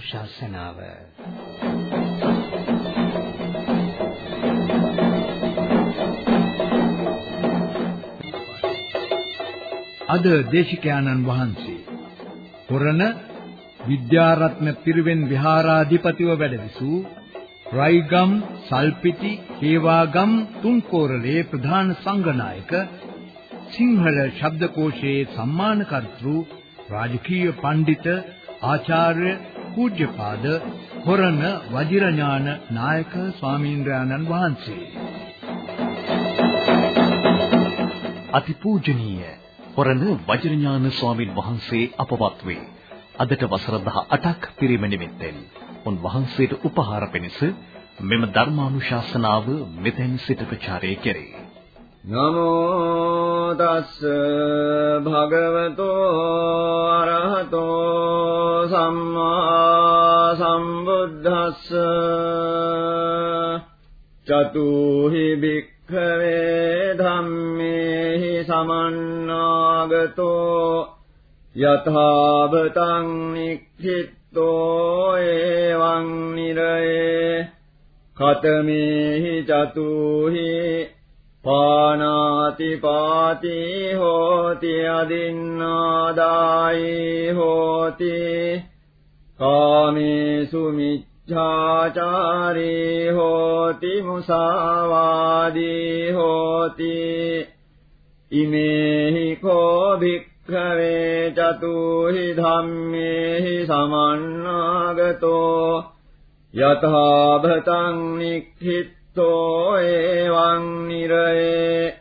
ධර්මානුශාසනාව අද දේශිකානන් වහන්සේ පොරණ විද්‍යාරත්න පිරිවෙන් විහාරාධිපතිව වැඩ විසූ රයිගම් සල්පිටි හේවාගම් තුන්කෝරළේ ප්‍රධාන සංඝනායක සිංහල ශබ්දකෝෂයේ සම්මානකර්තෘ රාජකීය පඬිත ආචාර්ය පූජ්‍යපාද හොරණ වජිරඥාන නායක ස්වාමීන්ද්‍රයන්න් වහන්සේ අතිපූජනීය හොරණ වජිරඥාන ස්වාමින් වහන්සේ අපවත් වේ. අදට වසර 18ක් පිරීම නිමිත්තෙන් උන්වහන්සේට උපහාර පිණිස මෙම ධර්මානුශාසනාව මෙතෙන් සිට ප්‍රචාරය කෙරේ. නමෝ තස්ස භගවතෝ අරහතෝ සම්මා සම්බුද්දස්ස චතුහි භික්ඛවේ ධම්මේහි සමන්නාගතෝ යථාබතං නික්ඛිත්තෝ එවං නිරේ කතමේහි චතුහි පානාති පාති හෝති අදින්නාදායි හෝති කාමේසු මිච්ඡාචාරී හෝති මුසාවාදී හෝති ඉමේහි කෝ භික්ඛවේ චතුහි ධම්මේහි සමන්නාගතෝ යථාභතං නික්ඛිත තෝ එවං නිරේ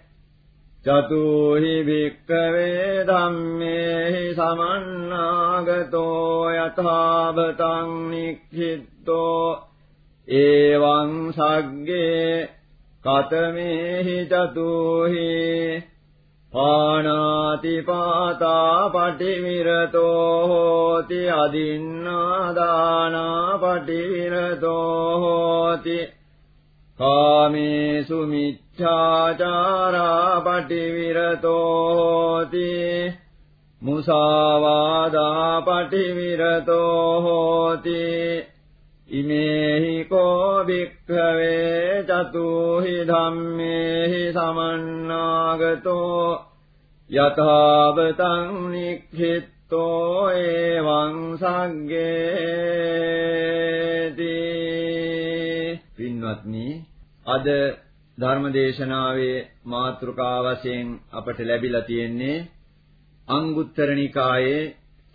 චතුහි භික්ඛවේ ධම්මේහි සමන්නාගතෝ යථාබතං නික්ඛිත්තෝ එවං සග්ගේ කතමේහි චතුහි පාණාති පාතා පටිවිරතෝ හෝති අදින්නා දානා පටිවිරතෝ හෝති කාමේසු මිච්ඡාචාරා පටිවිරතෝ හෝති මුසාවාදා පටිවිරතෝ හෝති ඉමේහි කෝ භික්ඛවේ චතුහි ධම්මේහි සමන්නාගතෝ යථාවතං නික්ඛිත්තෝ එවං සංඝේති පින්වත්නි අද ධර්මදේශනාවේ මාතෘකා වශයෙන් අපට ලැබිලා තියෙන්නේ අංගුත්තර නිකායේ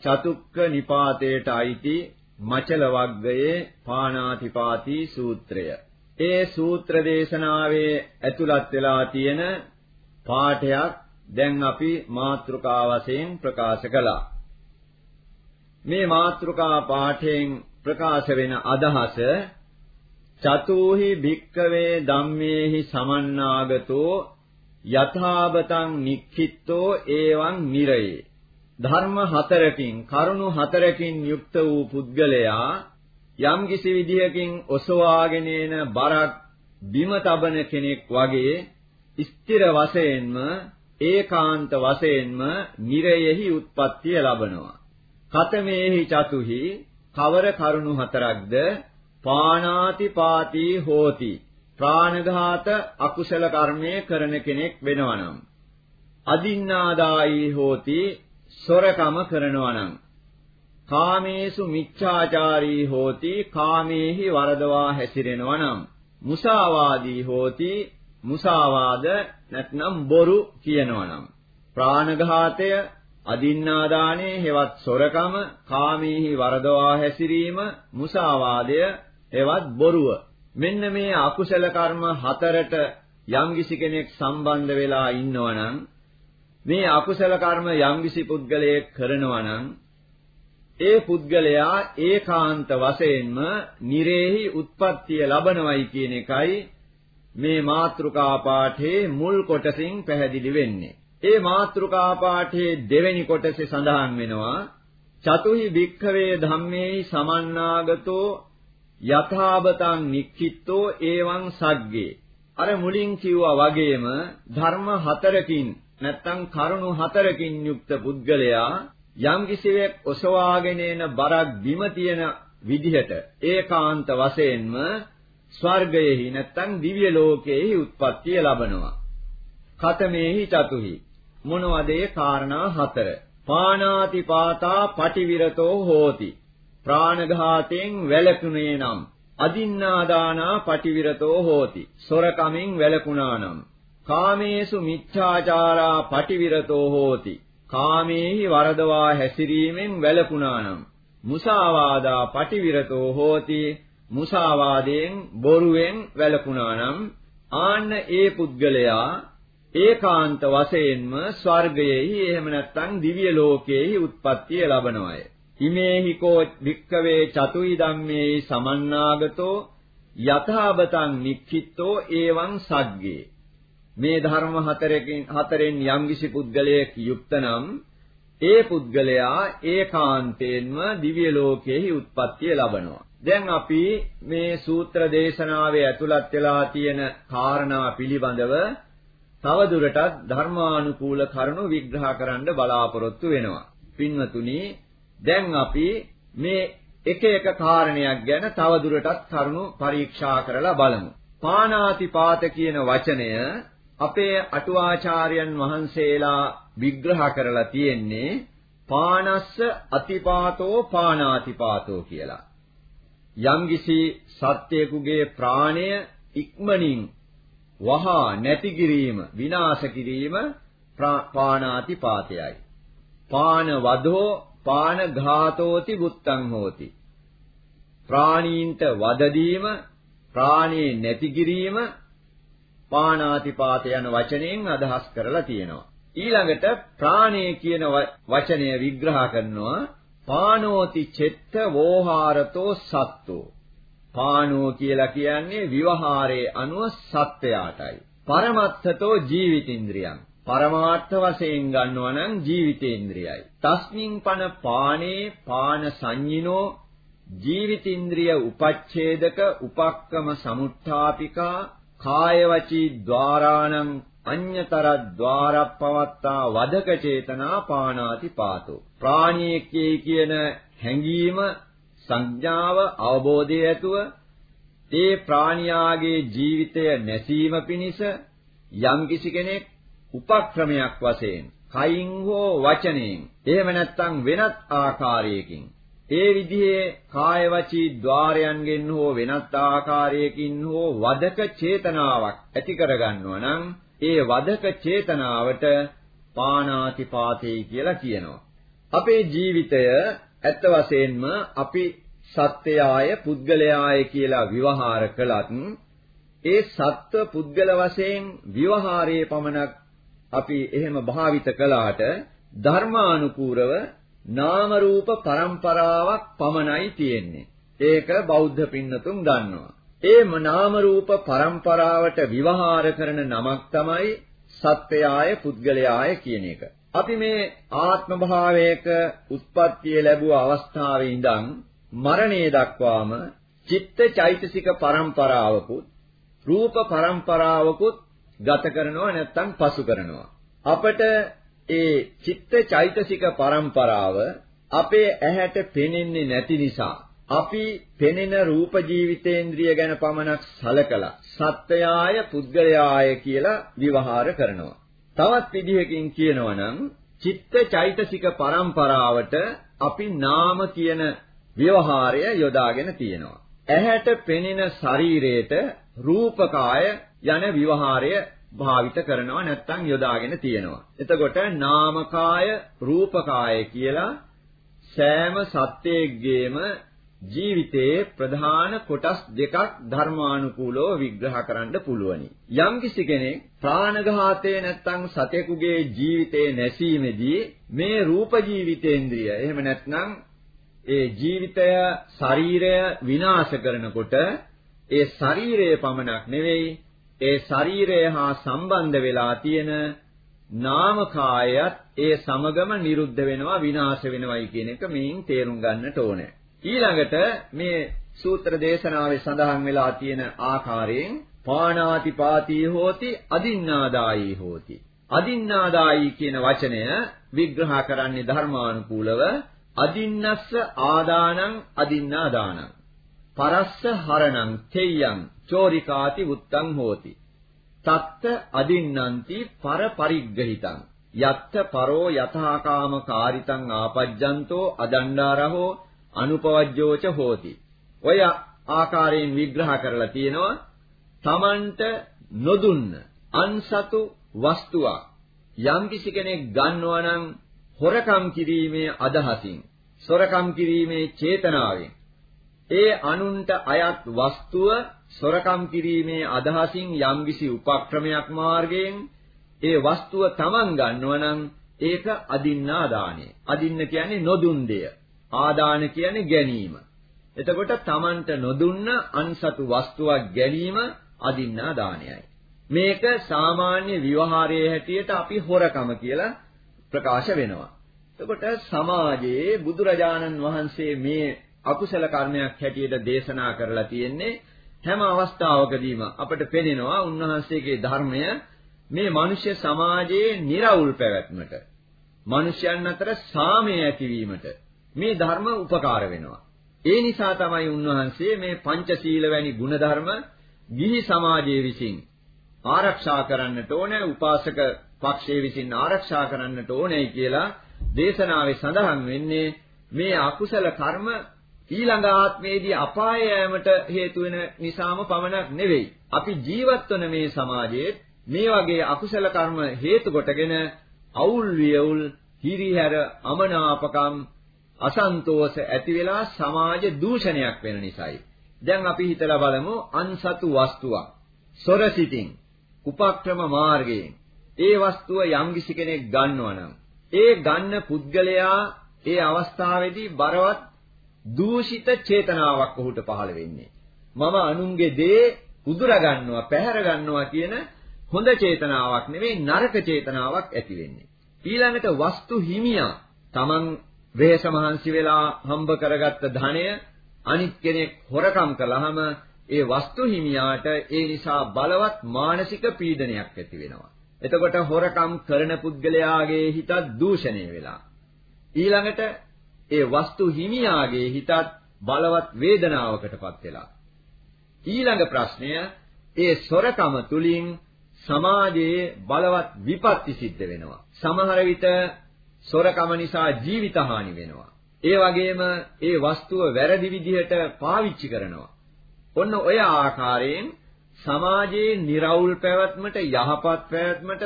චතුක්ක නිපාතයට අයිති මචල වග්ගයේ පාණාතිපාති සූත්‍රය. ඒ සූත්‍ර දේශනාවේ ඇතුළත් වෙලා තියෙන පාඨයක් දැන් අපි මාතෘකා වශයෙන් ප්‍රකාශ කළා. මේ මාතෘකා පාඨයෙන් ප්‍රකාශ වෙන අදහස චතුහි භික්කවේ ධම්මේහි සමන්නාගතෝ යථාබතං නික්ඛිත්තෝ එවං නිරයේ ධර්ම හතරකින් කරුණු හතරකින් යුක්ත වූ පුද්ගලයා යම් කිසි විදියකින් ඔසවාගෙන එන බරක් බිම තබන කෙනෙක් වගේ ස්ථිර වශයෙන්ම ඒකාන්ත වශයෙන්ම නිරයෙහි උත්පත්තිය ලබනවා. කතමේහි චතුහි කවර කරුණු හතරක්ද පාණාති පාති හෝති. ප්‍රාණඝාත අකුසල කර්මයේ කරන කෙනෙක් වෙනවනම්. අදින්නාදායි හෝති සොරකම කරනවනම්. කාමේසු මිච්ඡාචාරී හෝති කාමේහි වරදවා හැසිරෙනවනම්. මුසාවාදී හෝති මුසාවාද නැත්නම් බොරු කියනවනම්. ප්‍රාණඝාතය අදින්නාදානේ හෙවත් සොරකම කාමීහි වරදවා හැසිරීම මුසාවාදය එවත් බොරුව. මෙන්න මේ අකුසල කර්ම හතරට යම්කිසි කෙනෙක් සම්බන්ධ වෙලා ඉන්නවනම් මේ අකුසල කර්ම යම්කිසි පුද්ගලයෙක් කරනවනම් ඒ පුද්ගලයා ඒකාන්ත වශයෙන්ම නිරේහි උත්පත්තිය ලබනවයි කියන එකයි මේ මාත්‍රිකා පාඨයේ මුල් කොටසින් පැහැදිලි වෙන්නේ. ඒ මාත්‍රිකා පාඨයේ දෙවෙනි කොටසේ සඳහන් වෙනවා චතුහි භික්ඛවේ ධම්මේහි සමන්නාගතෝ යථාබතං නික්ඛිත්තෝ එවං සග්ගේ අර මුලින් කිව්වා වගේම ධර්ම හතරකින් නැත්තම් කරුණු හතරකින් යුක්ත පුද්ගලයා යම් කිසිවෙක් ඔසවාගෙන එන බරක් බිම තියෙන විදිහට ඒකාන්ත වශයෙන්ම ස්වර්ගයෙහි නැත්තම් දිව්‍ය ලෝකයෙහි උත්පත්තිය ලබනවා. කතමේහි චතුහි මොනවද ඒ කාරණා හතර? පානාති පාතා පටිවිරතෝ හෝති. ප්‍රාණඝාතයෙන් වැළකුණේ නම් අදින්නාදානා පටිවිරතෝ හෝති. සොරකමින් වැළකුණා නම් කාමේසු මිච්ඡාචාරා පටිවිරතෝ හෝති. කාමේහි වරදවා හැසිරීමෙන් වැළකුණා නම් මුසාවාදා පටිවිරතෝ හෝති. මුසාවාදයෙන් බොරුවෙන් වැළකුණා නම් ආන්න ඒ පුද්ගලයා ඒකාන්ත වශයෙන්ම ස්වර්ගයේහි එහෙම නැත්නම් දිව්‍ය ලෝකයේහි උත්පත්තිය ලබනවාය. ඉමේහි කෝ වික්කවේ චතුයි ධම්මේ සමන්නාගතෝ යථාබතං නික්ඛිතෝ එවං සග්ගේ මේ ධර්ම හතරකින් හතරෙන් යම්කිසි පුද්ගලයෙක් යුක්තනම් ඒ පුද්ගලයා ඒකාන්තයෙන්ම දිව්‍ය ලෝකයේහි උත්පත්තිය ලබනවා. දැන් අපි මේ සූත්‍ර දේශනාවේ ඇතුළත් වෙලා තියෙන කාරණා පිළිබඳව තවදුරටත් ධර්මානුකූල කරුණු විග්‍රහ කරන්න බලාපොරොත්තු වෙනවා. පින්වතුනි, දැන් අපි මේ එක එක කාරණයක් ගැන තවදුරටත් කරුණු පරීක්ෂා කරලා බලමු. පානාතිපාත කියන වචනය අපේ අටුවාචාර්යයන් වහන්සේලා විග්‍රහ කරලා තියෙන්නේ පානස්ස අතිපාතෝ පානාතිපාතෝ කියලා. යම්කිසි සත්‍යයකගේ ප්‍රාණය ඉක්මනින් වහා නැති කිරීම විනාශ කිරීම පානාති පාතයයි. පාන වදෝ පාන ඝාතෝති බුත්තං හෝති. ප්‍රාණීන්ට වද දීම ප්‍රාණේ නැති කිරීම පානාති පාත යන වචනයෙන් අදහස් කරලා තියෙනවා. ඊළඟට ප්‍රාණේ කියන වචනය විග්‍රහ කරනවා පානෝති චෙත්ත වෝහාරතෝ සත්තෝ පානෝ කියලා කියන්නේ විවහාරයේ අනුව සත්‍යයටයි. පරමත්තතෝ ජීවිතින්ද්‍රියං. පරමාර්ථ වශයෙන් ගන්නවා නම් ජීවිතේන්ද්‍රයයි. තස්මින් පන පානේ පාන සංඤිනෝ ජීවිතේන්ද්‍රිය උපච්ඡේදක උපක්කම සමුත්ථාපිකා කාය වචී ద్వාරාණං අඤ්‍යතර ద్వාරප්පවත්තා වදක චේතනා පානාති පාතෝ. ප්‍රාණීකේ කියන හැඟීම සංඥාව අවබෝධය ඇතුව ඒ ප්‍රාණියාගේ ජීවිතය නැසීම පිණිස යම් කිසි කෙනෙක් උපක්‍රමයක් වශයෙන් කයින් හෝ වචනයෙන් එහෙම නැත්නම් වෙනත් ආකාරයකින් ඒ විදිහේ කාය වචී ద్వාරයන්ගෙන් හෝ වෙනත් ආකාරයකින් හෝ වදක චේතනාවක් ඇති කරගන්නවා නම් ඒ වදක චේතනාවට පානාතිපාතේ කියලා කියනවා. අපේ ජීවිතය ඇත්ත වශයෙන්ම අපි සත්‍යයය පුද්ගලයාය කියලා විවහාර කළත් ඒ සත්ව පුද්ගල වශයෙන් විවහාරයේ පමණක් අපි එහෙම භාවිත කළාට ධර්මානුකූලව නාම රූප પરම්පරාවක් පමණයි තියෙන්නේ. ඒක බෞද්ධ පින්නතුන් දන්නවා. ඒ නාම රූප પરම්පරාවට විවහාර කරන නමක් තමයි සත්‍යයය පුද්ගලයාය කියන එක. අපි මේ ආත්ම භාවයක උත්පත්තිය ලැබුව අවස්ථාවේ ඉඳන් මරණය දක්වාම චිත්ත චෛතසික પરම්පරාවකුත් රූප પરම්පරාවකුත් ගත කරනවා නැත්නම් පසු කරනවා. අපට ඒ චිත්ත චෛතසික પરම්පරාව අපේ ඇහැට පෙනෙන්නේ නැති නිසා අපි පෙනෙන රූප ජීවිතේන්ද්‍රිය ගැන පමණක් සලකලා සත්‍යයය පුද්ගලයාය කියලා විවහාර කරනවා. තවත් විදිහකින් කියනවා නම් චිත්ත චෛතසික પરම්පරාවට අපි නාම කියන ව්‍යවහාරය යොදාගෙන තියෙනවා. ඇහැට පෙනෙන ශරීරයට රූපකාය යන විවහාරය භාවිත කරනවා නැත්නම් යොදාගෙන තියෙනවා. එතකොට නාමකාය රූපකාය කියලා සෑම සත්‍යයේගේම ජීවිතයේ ප්‍රධාන කොටස් දෙකක් ධර්මානුකූලව විග්‍රහ කරන්න පුළුවනි. යම්කිසි කෙනෙක් ප්‍රාණඝාතයේ නැත්නම් සතෙකුගේ ජීවිතේ නැසීමේදී මේ රූප ජීවිතේන්ද්‍රිය එහෙම නැත්නම් ඒ ජීවිතය ශරීරය විනාශ කරනකොට ඒ ශරීරය පමණක් නෙවෙයි ඒ ශරීරය හා සම්බන්ධ වෙලා තියෙන නාමකායත් ඒ සමගම නිරුද්ධ වෙනවා විනාශ වෙනවයි කියන එක මේන් තේරුම් ගන්නට ඕනේ. ඊළඟට මේ සූත්‍ර දේශනාවේ සඳහන් වෙලා තියෙන ආකාරයෙන් පාණාති පාතී හෝති අදින්නාදායී හෝති අදින්නාදායී කියන වචනය විග්‍රහ කරන්නේ ධර්මානුකූලව අදින්නස්ස ආදානං අදින්නා දානං පරස්ස හරණං තෙය්‍යං චෝරිකාති උත්තං හෝති. තත්ත අදින්නන්ති පර පරිග්‍රහිතං යත්ත පරෝ යථාකාම කාරිතං ආපජ්ජන්තෝ අදණ්ඩාරහෝ අනුපවජ්ජෝච හෝති. ඔය ආකාරයෙන් විග්‍රහ කරලා තියෙනවා තමන්ට නොදුන්න අන්සතු වස්තුවක් යම්කිසි කෙනෙක් ගන්නවා නම් හොරකම් කිරීමේ අදහසින් සොරකම් කිරීමේ චේතනාවෙන් ඒ අනුන්ට අයත් වස්තුව සොරකම් කිරීමේ අදහසින් යම්කිසි උපක්‍රමයක් මාර්ගයෙන් ඒ වස්තුව Taman ගන්නවා නම් ඒක අදින්නා දාණය. අදින්න කියන්නේ නොදුන් දෙය. ආදාන කියන්නේ ගැනීම. එතකොට Tamanට නොදුන්න අන්සතු වස්තුවක් ගැනීම අදින්නා දානයයි. මේක සාමාන්‍ය විවහාරයේ හැටියට අපි හොරකම කියලා ප්‍රකාශ වෙනවා. එතකොට සමාජයේ බුදුරජාණන් වහන්සේ මේ අකුසල කර්මයක් හැටියට දේශනා කරලා තියෙන්නේ හැම අවස්ථාවකදීම අපට පෙනෙනවා උන්වහන්සේගේ ධර්මය මේ මිනිස්ය සමාජයේ निराවුල් පැවැත්මට මිනිසයන් අතර සාමය ඇතිවීමට මේ ධර්ම උපකාර වෙනවා. ඒ නිසා තමයි උන්වහන්සේ මේ පංචශීල වැනි ගුණධර්ම ගිහි සමාජයේ විසින් ආරක්ෂා කරන්නට ඕනේ උපාසක පක්ෂයේ විසින් ආරක්ෂා කරන්නට ඕනේ කියලා දේශනාවේ සඳහන් වෙන්නේ මේ අකුසල කර්ම ඊළඟ ආත්මයේදී අපාය යෑමට හේතු වෙන නිසාම පමණක් නෙවෙයි. අපි ජීවත් වන මේ සමාජයේ මේ වගේ අකුසල කර්ම හේතු කොටගෙන අවුල් වියවුල් හිරිහැර අමනාපකම් අසන්තෝෂ ඇති වෙලා සමාජ දූෂණයක් වෙන නිසායි. දැන් අපි හිතලා බලමු අන්සතු වස්තුවක්. සොරසිතින් උපක්‍රම මාර්ගයෙන් ඒ වස්තුව යම්කිසි කෙනෙක් ගන්නවා නම් ඒ ගන්න පුද්ගලයා ඒ අවස්ථාවේදී බරවත් දූෂිත චේතනාවක් ඔහුට පහළ වෙන්නේ. මම අනුන්ගේ දේ උදුර ගන්නවා, පැහැර ගන්නවා කියන හොඳ චේතනාවක් නෙවෙයි නරක චේතනාවක් ඇති වෙන්නේ. ඊළඟට වස්තු හිමියා Taman වෙහස මහන්සි වෙලා හම්බ කරගත්ත ධනය අනිත් කෙනෙක් හොරකම් කළාම ඒ වස්තු හිමියාට ඒ නිසා බලවත් මානසික පීඩනයක් ඇති වෙනවා. එතකොට හොරකම් කරන පුද්ගලයාගේ හිතත් දූෂණය වෙලා. ඊළඟට ඒ වස්තු හිමියාගේ හිතත් බලවත් වේදනාවකටපත් වෙලා. ඊළඟ ප්‍රශ්නය ඒ සොරකම තුලින් සමාජයේ බලවත් විපත්ති සිද්ධ වෙනවා. සමහර විට සොරකම නිසා ජීවිත හානි වෙනවා. ඒ වගේම ඒ වස්තුව වැරදි විදිහට පාවිච්චි කරනවා. ඔන්න ඔය ආකාරයෙන් සමාජයේ निराවුල් පැවැත්මට යහපත් පැවැත්මට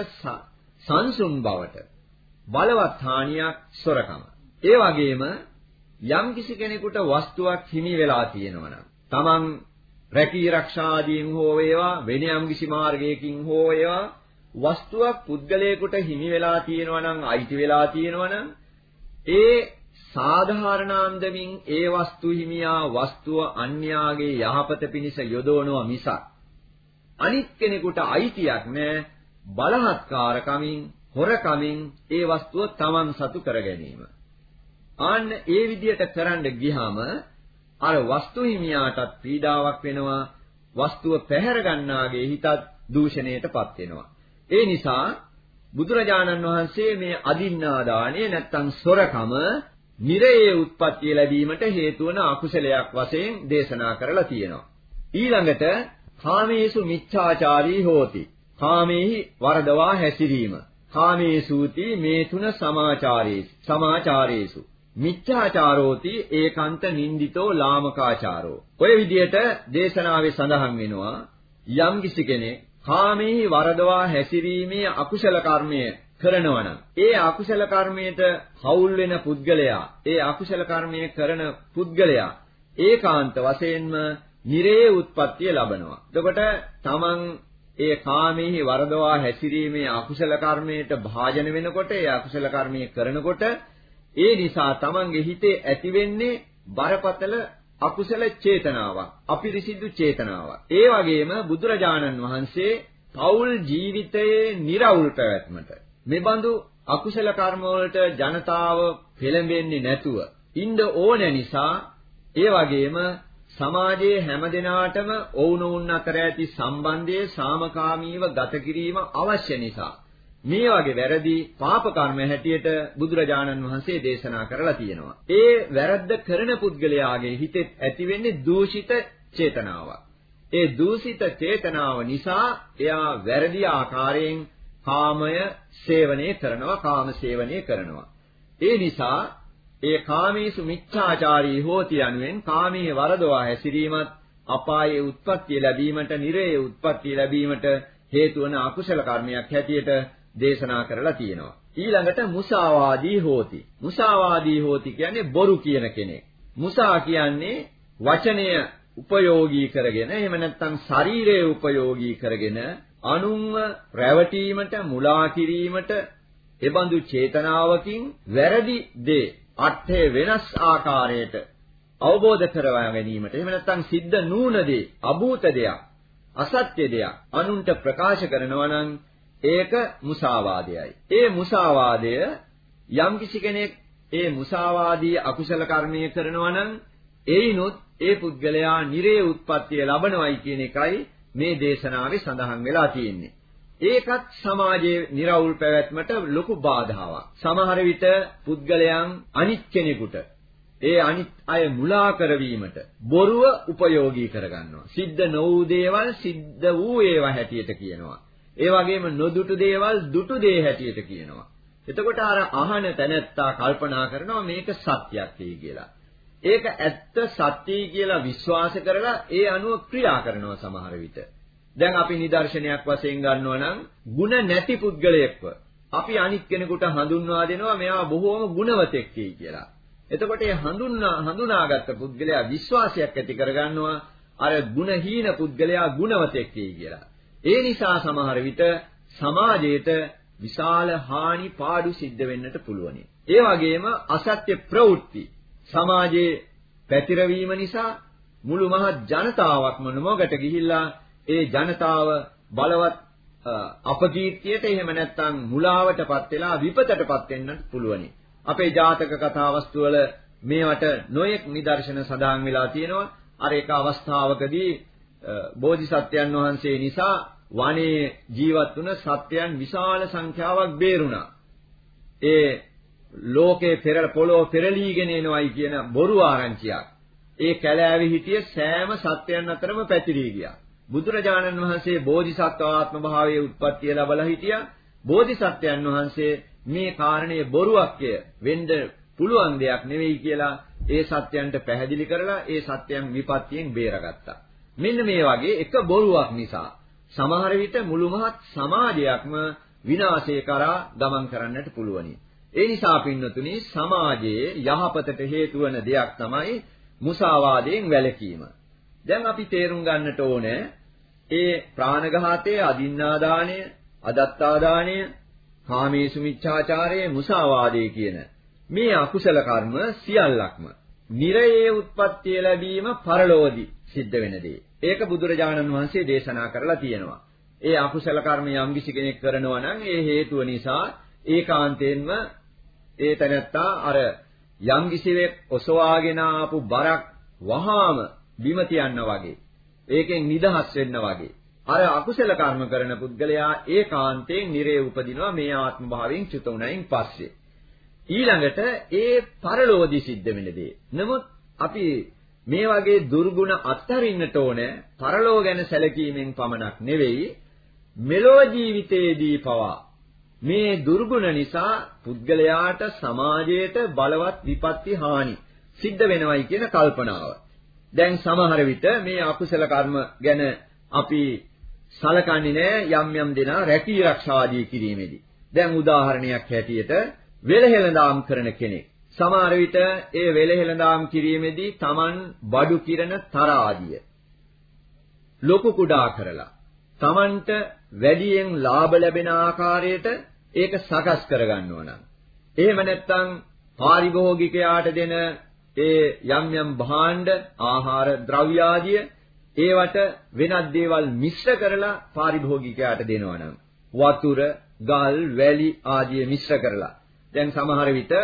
සංසුන් බවට බලවත් හානියක් සොරකම. ඒ වගේම යම් කිසි කෙනෙකුට වස්තුවක් හිමි වෙලා තියෙනවනම් තමන් රැකී ආරක්ෂාදීන් හෝ වේවා වෙන යම් කිසි මාර්ගයකින් හෝ වේවා වස්තුවක් පුද්ගලයෙකුට හිමි වෙලා තියෙනවා නම් අයිති වෙලා තියෙනවා නම් ඒ සාධාරණාන්දමින් ඒ වස්තු හිමියා වස්තුව අන්‍යාගේ යහපත පිණිස යොදවනවා මිසක් අනිත් කෙනෙකුට අයිතියක් නැහැ බලහත්කාරකමින් හොරකමින් ඒ වස්තුව Taman සතු කර ගැනීම. ආන්න ඒ විදිහට කරන්න ගියාම අර වස්තු හිමියාටත් පීඩාවක් වෙනවා වස්තුව පැහැර ගන්නාගේ හිතත් දූෂණයටපත් වෙනවා. ඒ නිසා බුදුරජාණන් වහන්සේ මේ අදින්නා දාණය නැත්තම් සොරකම නිරයේ උත්පත්ති ලැබීමට හේතු වන අකුසලයක් වශයෙන් දේශනා කරලා තියෙනවා. ඊළඟට කාමේසු මිච්ඡාචාරී හෝති. කාමේහි වරදවා හැසිරීම. කාමේසූති මේ තුන සමාචාරේසු. සමාචාරේසු. මිච්ඡාචාරෝති ඒකාන්ත නින්දිතෝ ලාමකාචාරෝ. ඔය විදිහට දේශනාවේ සඳහන් වෙනවා යම් කිසි කෙනෙක් කාමෙහි වරදවා හැසිරීමේ අකුසල කර්මය කරනවා නම් ඒ අකුසල කර්මයට හවුල් වෙන පුද්ගලයා ඒ අකුසල කර්මය කරන පුද්ගලයා ඒකාන්ත වශයෙන්ම නිරේ උත්පත්තිය ලබනවා. එතකොට තමන් ඒ කාමෙහි වරදවා හැසිරීමේ අකුසල කර්මයට භාජන වෙනකොට ඒ අකුසල කර්මය කරනකොට ඒ නිසා තමන්ගේ හිතේ ඇතිවෙන්නේ බරපතල අකුසල චේතනාවක්, අපිරිසිදු චේතනාවක්. ඒ වගේම බුදුරජාණන් වහන්සේ පෞල් ජීවිතයේ निराවුල් පැවැත්මට මෙබඳු අකුසල කර්ම වලට ජනතාව පෙළඹෙන්නේ නැතුව ඉන්න ඕන නිසා ඒ වගේම සමාජයේ හැම දිනාටම ඔවුනොවුන් අතර ඇති සම්බන්ධය සාමකාමීව ගත කිරීම අවශ්‍ය නිසා මේ වගේ වැරදි පාප කර්ම හැටියට බුදුරජාණන් වහන්සේ දේශනා කරලා තියෙනවා. ඒ වැරද්ද කරන පුද්ගලයාගේ හිතෙත් ඇති වෙන්නේ දූෂිත චේතනාවක්. ඒ දූෂිත චේතනාව නිසා එයා වැරදි ආකාරයෙන් කාමය සේවනය කරනවා, කාම සේවනය කරනවා. ඒ නිසා ඒ කාමීසු මිච්ඡාචාරී හෝති යනුවෙන් කාමයේ වරදවා හැසිරීමත් අපායේ උත්පත්ති ලැබීමට, නිරයේ උත්පත්ති ලැබීමට හේතු වන අකුසල කර්මයක් හැටියට දේශනා කරලා තියෙනවා. ඊළඟට මුසාවාදී හෝති. මුසාවාදී හෝති කියන්නේ බොරු කියන කෙනෙක්. මුසා කියන්නේ වචනය උපයෝගී කරගෙන එහෙම නැත්නම් ශරීරය උපයෝගී කරගෙන අනුන්ව රැවටීමට මුලා කිරීමට එබඳු චේතනාවකින් වැරදි දේ අර්ථය වෙනස් ආකාරයට අවබෝධ කරවා ගැනීමට එහෙම නැත්නම් සිද්ධ නූන දේ අභූත දෙයක් අසත්‍ය දෙයක් අනුන්ට ප්‍රකාශ කරනවා නම් ඒක මුසාවාදයයි. ඒ මුසාවාදය යම් කිසි කෙනෙක් ඒ මුසාවාදී අකුසල කර්මය කරනවා නම් ඒිනුත් ඒ පුද්ගලයා නිරේ උත්පත්තිය ලබනවයි කියන එකයි මේ දේශනාවේ සඳහන් වෙලා තියෙන්නේ. ඒකත් සමාජයේ निराවුල් පැවැත්මට ලොකු බාධාවක්. සමහර විට පුද්ගලයන් අනිත් කෙනෙකුට ඒ අනිත් අය මුලා කරවීමට බොරුව උපයෝගී කරගන්නවා. සිද්ධ නොවූ දේවල් සිද්ධ වූ ඒවා හැටියට කියනවා. ඒ වගේම නොදුටු දේවල් දුටු දේ හැටියට කියනවා. එතකොට අර අහන තැනැත්තා කල්පනා කරනවා මේක සත්‍යයක් කියලා. ඒක ඇත්ත සත්‍යයි කියලා විශ්වාස කරලා ඒ අනුව ක්‍රියා කරනවා සමහර විට. දැන් අපි නිදර්ශනයක් වශයෙන් ගන්නවා නම් ಗುಣ නැති පුද්ගලයෙක්ව අපි අනිත් කෙනෙකුට හඳුන්වා දෙනවා මෙයා බොහෝම ගුණවතෙක් කියලා. එතකොට ඒ හඳුන්වා හඳුනාගත්ත පුද්ගලයා විශ්වාසයක් ඇති කරගන්නවා අර ಗುಣහීන පුද්ගලයා ගුණවතෙක් කියලා. ඒ නිසා සමහර විට සමාජයට විශාල හානි පාඩු සිද්ධ වෙන්නට පුළුවනි. ඒ වගේම අසත්‍ය ප්‍රවෘත්ති සමාජයේ පැතිරවීම නිසා මුළු මහත් ජනතාවක්ම නොමගට ගිහිල්ලා ඒ ජනතාව බලවත් අපකීර්තියට එහෙම නැත්නම් මුලාවටපත් වෙලා විපතටපත් වෙන්නත් පුළුවනි. අපේ ජාතක කතා වස්තු වල මේවට නොයෙක් නිදර්ශන සඳහන් වෙලා තියෙනවා. අර එක අවස්ථාවකදී බෝධිසත්වයන් වහන්සේ නිසා වනයේ ජීවත් වුණ සත්‍යයන් විශාල සංඛ්‍යාවක් බේරුණා. ඒ ලෝකේ පෙරල පොළොව පෙරලීගෙන එනවයි කියන බොරු ආරංචියක්. ඒ කැලෑවේ හිටිය සෑම සත්‍යයන් අතරම පැතිරී ගියා. බුදුරජාණන් වහන්සේ බෝධිසත්ව ආත්ම භාවයේ උත්පත්තිය ලැබලා හිටියා. බෝධිසත්වයන් වහන්සේ මේ කාරණේ බොරුවක්ය වෙන්න පුළුවන් දෙයක් නෙවෙයි කියලා ඒ සත්‍යයන්ට පැහැදිලි කරලා ඒ සත්‍යයන් විපත්තියෙන් බේරගත්තා. මෙන්න මේ වගේ එක බොරුවක් නිසා සමහර විට මුළු මහත් සමාජයක්ම විනාශය කරා ගමන් කරන්නට පුළුවනි. ඒ නිසා පින්නතුනි සමාජයේ යහපතට හේතු වන දෙයක් තමයි මුසාවාදයෙන් වැළකීම. දැන් අපි තේරුම් ගන්නට ඕනේ ඒ ප්‍රාණඝාතයේ අදින්නාදානය, අදත්තාදානය, කාමේසු මිච්ඡාචාරය, මුසාවාදය කියන මේ අකුසල කර්ම සියල්ලක්ම නිරයේ උත්පත්තිය ලැබීම පරලෝදි සිද්ධ වෙන දේ. ඒක බුදුරජාණන් වහන්සේ දේශනා කරලා තියෙනවා. ඒ අකුසල කර්ම යම් කිසි කෙනෙක් කරනවා නම් ඒ හේතුව නිසා ඒකාන්තයෙන්ම ඒ තැනත්තා අර යම් කිසිවෙක් ඔසවාගෙන ආපු බරක් වහාම බිම තියන්න වගේ ඒකෙන් නිදහස් වෙන්න වගේ. අර අකුසල කර්ම කරන පුද්ගලයා ඒකාන්තයෙන් නිරේ උපදිනවා මේ ආත්ම භාවයෙන් චුත වුණයින් පස්සේ. ඊළඟට ඒ පරලෝදි සිද්ධ වෙන දේ. නමුත් අපි මේ වගේ දුර්ගුණ අත්හරින්නට ඕනේ පරලෝ ගැන සැලකීමෙන් පමණක් නෙවෙයි මෙලෝ ජීවිතයේදී පවා මේ දුර්ගුණ නිසා පුද්ගලයාට සමාජයට බලවත් විපත්ති හානි සිද්ධ වෙනවයි කියන කල්පනාව. දැන් සමහර විට මේ අකුසල කර්ම ගැන අපි සලකන්නේ නැහැ යම් යම් දෙනා රැකී ආරක්ෂාදී කිරීමේදී. දැන් උදාහරණයක් හැටියට වෙලහෙළඳාම් කරන කෙනෙක්. සමහර විට ඒ වෙලහෙළඳාම් කිරීමේදී Taman බඩු කිරන තරාදිය. ලොකු කුඩා කරලා Tamanට වැඩියෙන් ලාභ ලැබෙන ආකාරයට ඒක සකස් කරගන්නවා නම්. එහෙම නැත්නම් පාරිභෝගිකයාට දෙන ඒ යම් යම් භාණ්ඩ ආහාර ද්‍රව්‍ය ආදිය ඒවට වෙනත් දේවල් මිශ්‍ර කරලා පාරිභෝගිකයාට දෙනවා නම්. වතුර, ගල්, වැලි ආදිය මිශ්‍ර කරලා. දැන් සමහර විට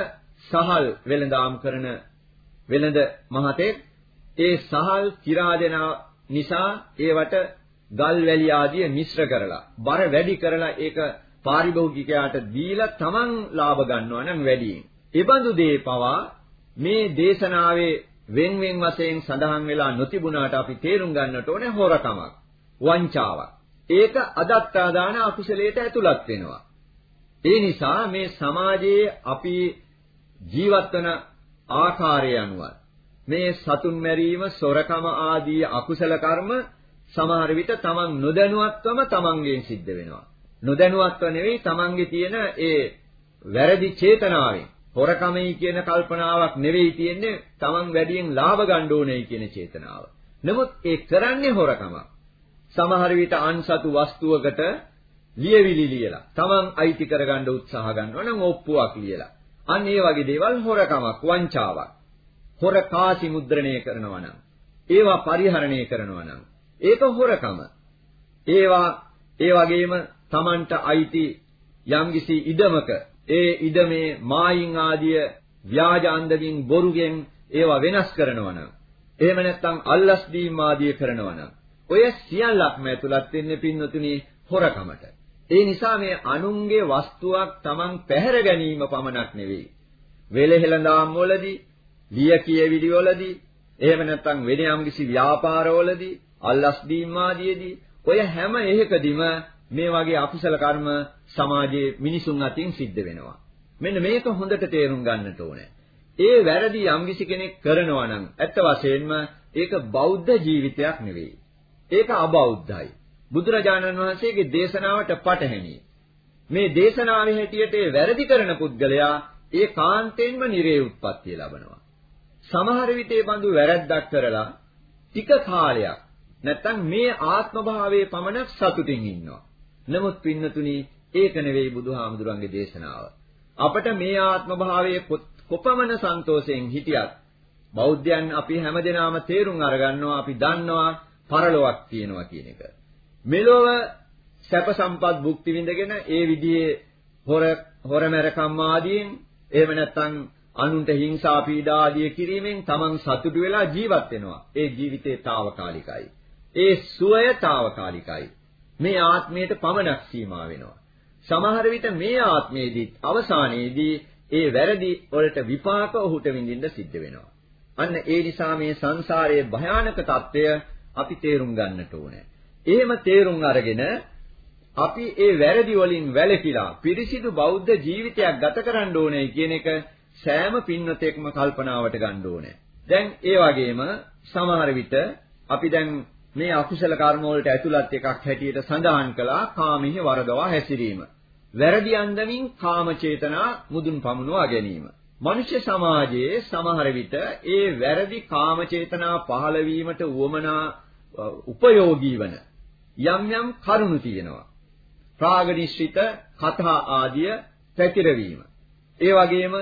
සහල් වෙළඳාම් කරන වෙළඳ මහතෙක් ඒ සහල් කිරා දෙන නිසා ඒවට ගල් වැලි ආදිය මිශ්‍ර කරලා බර වැඩි කරලා ඒක පාරිභෝගිකයාට දීලා තමන් ලාභ ගන්නවා නම් වැඩියෙන්. ඒබඳු දේ පවා මේ දේශනාවේ වෙන් වෙන් වශයෙන් සඳහන් වෙලා නොතිබුණාට අපි තේරුම් ගන්නට ඕනේ හොරකමක්, වංචාවක්. ඒක අදත්තා දාන අකුසලයට ඇතුළත් වෙනවා. ඒ නිසා මේ සමාජයේ අපි ජීවත් වන ආකාරය අනුව මේ සතුන් මැරීම, සොරකම ආදී අකුසල කර්ම සමහර විට තමන් නොදැනුවත්වම තමන්ගෙන් සිද්ධ වෙනවා. නොදැනුවත්ව නෙවෙයි තමන්ගේ තියෙන ඒ වැරදි චේතනාවෙන් හොරකමයි කියන කල්පනාවක් නෙවෙයි තියෙන්නේ තමන් වැඩියෙන් ලාභ ගන්න ඕනේ කියන චේතනාව. නමුත් ඒ කරන්නේ හොරකමක්. සමහර විට අන්සතු වස්තුවකට ලියවිලි ලියලා තමන් අයිති කරගන්න උත්සාහ ගන්නවා නම් ඔප්පුවක් ලියලා. අන්න ඒ වගේ දේවල් හොරකමක්, වංචාවක්. හොර කාසි මුද්‍රණය කරනවා නම් ඒවා පරිහරණය කරනවා නම් ඒක හොරකම. ඒවා ඒ වගේම Tamanට අයිති යම්කිසි ඉඩමක ඒ ඉඩමේ මායින් ආදිය ව්‍යාජ අන්දමින් බොරුගෙන් ඒවා වෙනස් කරනවා නම් එහෙම නැත්නම් අල්ලස් දීම් ආදිය කරනවා නම් ඔය සියල්ලක්ම ඇතුළත් වෙන්නේ පින්නතුනි හොරකමට. ඒ නිසා මේ අනුන්ගේ වස්තුවක් Taman පැහැර ගැනීම පමණක් නෙවෙයි. වෙලහෙළඳාම් වලදී, ලිය කියවිලි වලදී, එහෙම නැත්නම් වෙන යම්කිසි ව්‍යාපාරවලදී, අල්ලස් දීම් ආදියේදී ඔය හැම එකකදීම මේ වගේ අකුසල කර්ම සමාජයේ මිනිසුන් අතින් සිද්ධ වෙනවා. මෙන්න මේක හොඳට තේරුම් ගන්නට ඕනේ. ඒ වැරදි යම්කිසි කෙනෙක් කරනවා නම් ඇත්ත වශයෙන්ම ඒක බෞද්ධ ජීවිතයක් නෙවෙයි. ඒක අබෞද්ධයි. බුදුරජාණන් වහන්සේගේ දේශනාවට පටහැනි. මේ දේශනාවේ හැටියට ඒ වැරදි කරන පුද්ගලයා ඒ කාන්තෙන්ම නිරේ උත්පත්තිය ලබනවා. සමහර විට ඒ බඳු වැරැද්දක් කරලා ටික කාලයක් නැත්තම් මේ ආත්ම භාවයේ පමණක් සතුටින් ඉන්නවා. නමුත් පින්නතුනි ඒක නෙවෙයි බුදුහාමුදුරන්ගේ දේශනාව. අපට මේ ආත්ම භාවයේ කොපමණ සන්තෝෂයෙන් හිටියත් බෞද්ධයන් අපි හැමදෙනාම තේරුම් අරගන්නවා අපි දන්නවා පරලොවක් තියෙනවා කියන එක. මෙලොව සැප සම්පත් භුක්ති විඳගෙන ඒ විදිහේ හොර හොරමරකම් ආදීන් එහෙම නැත්නම් අනුන්ට හිංසා පීඩා ආදී කිරීමෙන් තමන් සතුටු වෙලා ජීවත් වෙනවා. ඒ ජීවිතේ తాවකාලිකයි. ඒ සුවය తాවකාලිකයි. මේ ආත්මයට පමණක් සීමා වෙනවා. සමහර විට මේ ආත්මයේදී අවසානයේදී ඒ වැරදි වලට විපාක ඔහුට විඳින්න සිද්ධ වෙනවා. අන්න ඒ නිසා මේ සංසාරයේ භයානක తত্ত্বය අපි තේරුම් ගන්නට ඕනේ. එහෙම තේරුම් අරගෙන අපි ඒ වැරදි වලින් වැළකීලා පිරිසිදු බෞද්ධ ජීවිතයක් ගත කරන්න ඕනේ කියන එක සෑම පින්වතෙක්ම කල්පනාවට ගන්න ඕනේ. දැන් ඒ වගේම සමහර විට අපි දැන් මේ අකුසල කර්ම වලට ඇතුළත් එකක් හැටියට සඳහන් කළා කාමෙහි වරදවා හැසිරීම. වැරදි අන්දමින් කාම චේතනා මුදුන් පමුණවා ගැනීම. මනුෂ්‍ය සමාජයේ සමහර විට ඒ වැරදි කාම චේතනා පහළ වීමට උවමනා උපයෝගී වන යම් යම් කරුණු තියෙනවා. ප්‍රාගනිශ්චිත කතා ආදිය පැතිරවීම. ඒ වගේම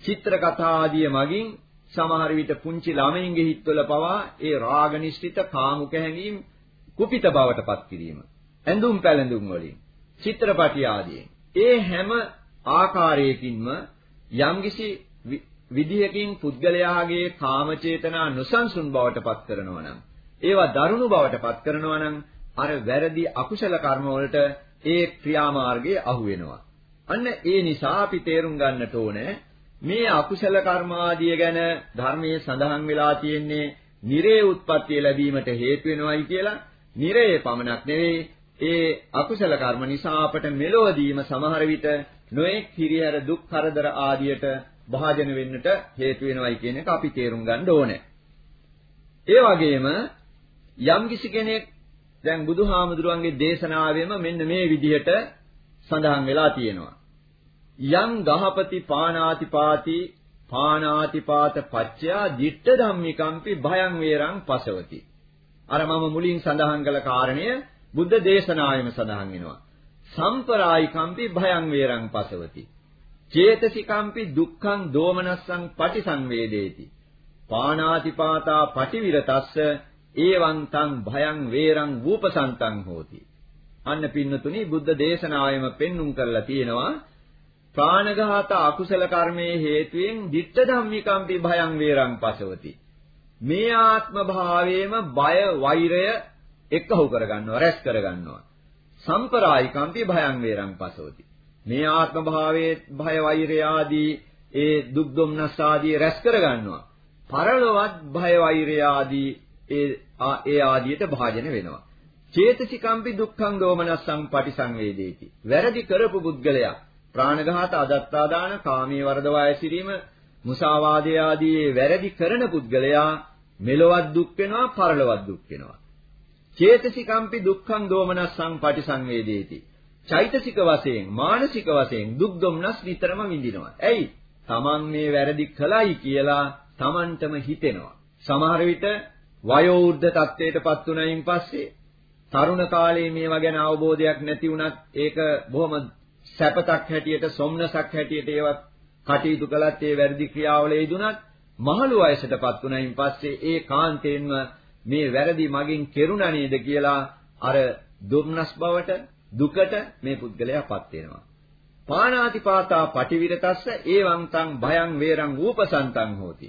චිත්‍ර කතා ආදිය මගින් සමහර විට පුංචි ළමයින්ගේ හිත්වල පවා ඒ රාගනිෂ්ඨිත කාමුක හැඟීම් කුපිත බවට පත් කිරීම. ඇඳුම් පැළඳුම් වලින් චිත්‍රපටි ආදී. ඒ හැම ආකාරයකින්ම යම්කිසි විදිහකින් පුද්ගලයාගේ කාම චේතනා නොසන්සුන් බවට පත් කරනවා නම් ඒවා දරුණු බවට පත් කරනවා නම් අර වැරදි අකුසල කර්ම වලට ඒ ක්‍රියාමාර්ගයේ අහු වෙනවා. අන්න ඒ නිසා අපි තේරුම් ගන්නට ඕනේ මේ අකුසල කර්ම ආදිය ගැන ධර්මයේ සඳහන් වෙලා තියෙන්නේ නිරේ උත්පත්තිය ලැබීමට හේතු වෙනවයි කියලා. නිරේ පමණක් නෙවෙයි ඒ අකුසල කර්ම නිසා අපට මෙලොවදීම සමහර විට නොඑක් හිරිහැර දුක් කරදර ආදියට භාජන වෙන්නට හේතු වෙනවයි කියන එක අපි තේරුම් ගන්න ඕනේ. ඒ වගේම යම්කිසි කෙනෙක් දැන් බුදුහාමුදුරුවන්ගේ දේශනාවෙම මෙන්න මේ විදිහට සඳහන් වෙලා තියෙනවා. යං ගහපති පානාති පාති පානාති පාත පච්චයා ditta ධම්මිකම්පි භයං වේරං පසවති. අර මම මුලින් සඳහන් කළ කාරණය බුද්ධ දේශනාවෙම සඳහන් වෙනවා. සම්පරායිකම්පි භයං වේරං පසවති. චේතසිකම්පි දුක්ඛං දෝමනස්සං පටිසංවේදේති. පානාතිපාතා පටිවිරතස්ස ඒවං තං භයං වේරං වූපසන්තං හෝති. අන්න පින්නතුනි බුද්ධ දේශනාවෙම පෙන්눔 කරලා තියෙනවා ප්‍රාණඝාත අකුසල කර්මයේ හේතුවෙන් ditta ධම්මිකම්පි භයං වේරං පසවති. මේ ආත්ම භාවයේම බය වෛරය එක්කහු කරගන්නවා රැස් කරගන්නවා. සම්පරායිකම්පි භයං වේරං පසෝති. මේ ආත්ම භාවයේ භය වෛරය ආදී ඒ දුක් දුම්නස් ආදී රැස් කර ගන්නවා. පරලොවත් භය වෛරය ආදී ඒ ඒ ආදියට භාජන වෙනවා. චේතසිකම්පි දුක්ඛං දෝමනස්සං පටිසංවේදේති. වැරදි කරපු පුද්ගලයා ප්‍රාණඝාත අදත්තාදාන කාමයේ වරදවා ඇසිරීම මුසාවාදයේ ආදී වැරදි කරන පුද්ගලයා මෙලොවත් දුක් වෙනවා පරලොවත් දුක් වෙනවා. චේතසිකම්පි දුක්ඛං දෝමනස්සං පටිසංවේදේති. චෛතසික වශයෙන් මානසික වශයෙන් දුක් දුම්නස් නිතරම විඳිනවා. ඇයි? Taman මේ වැරදි කළයි කියලා Tamanටම හිතෙනවා. සමහර විට වයෝ වෘද්ධ තත්ත්වයටපත් උනයින් පස්සේ තරුණ කාලේ මේවා ගැන අවබෝධයක් නැති වුණත් ඒක බොහොම සැපතක් හැටියට සොම්නසක් හැටියට ඒවත් කටයුතු කළත් ඒ වැරදි ක්‍රියාවල යෙදුනත් මහලු වයසටපත් උනයින් පස්සේ ඒ කාන්තේන්ම මේ වැරදි මගින් කෙරුණා නේද කියලා අර දුර්නස් බවට දුකට මේ පුද්ගලයාපත් වෙනවා. පාණාතිපාතා පටිවිරතස්ස ඒවං තං භයං වේරං ූපසන්තං හෝති.